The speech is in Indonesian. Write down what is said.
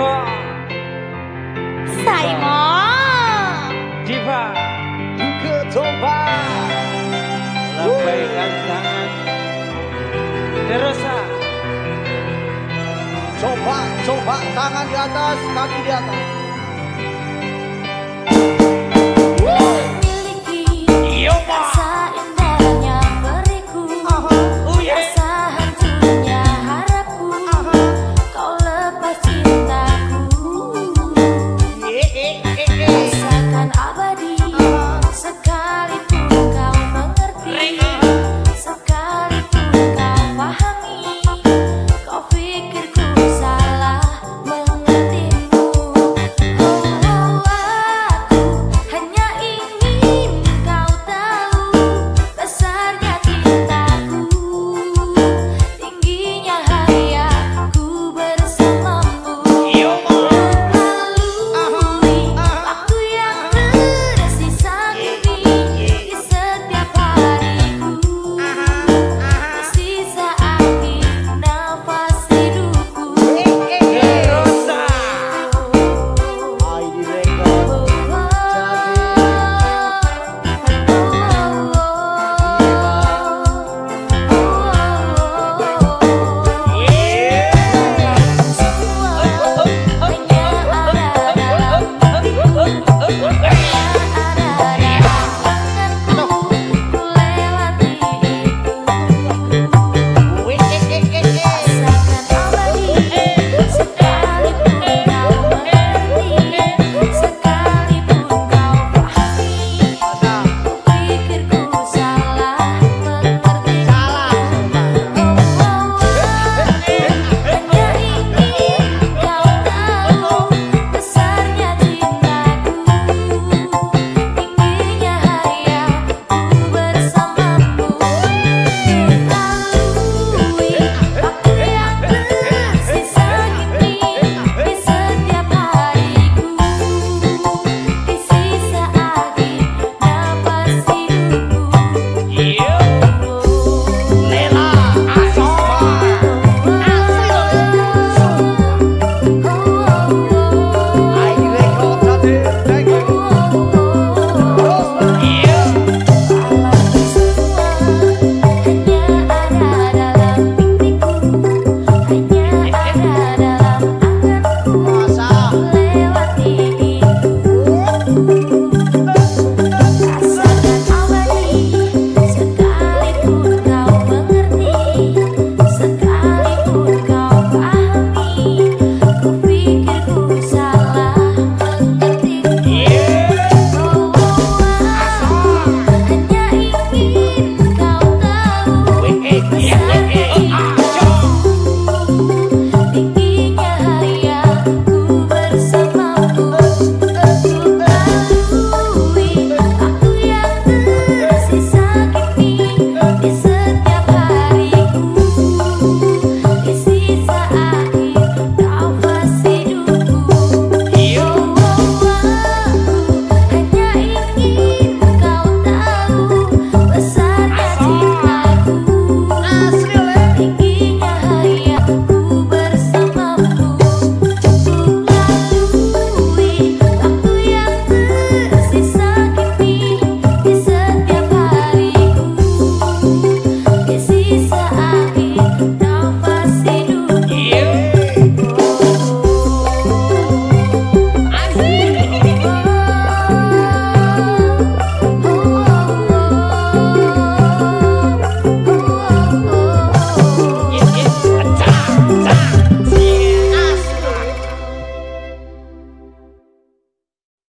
Eko. Simon. Diva. Juga coba. Lambaikan tangan. Terusa Coba, coba tangan di atas, kaki di atas.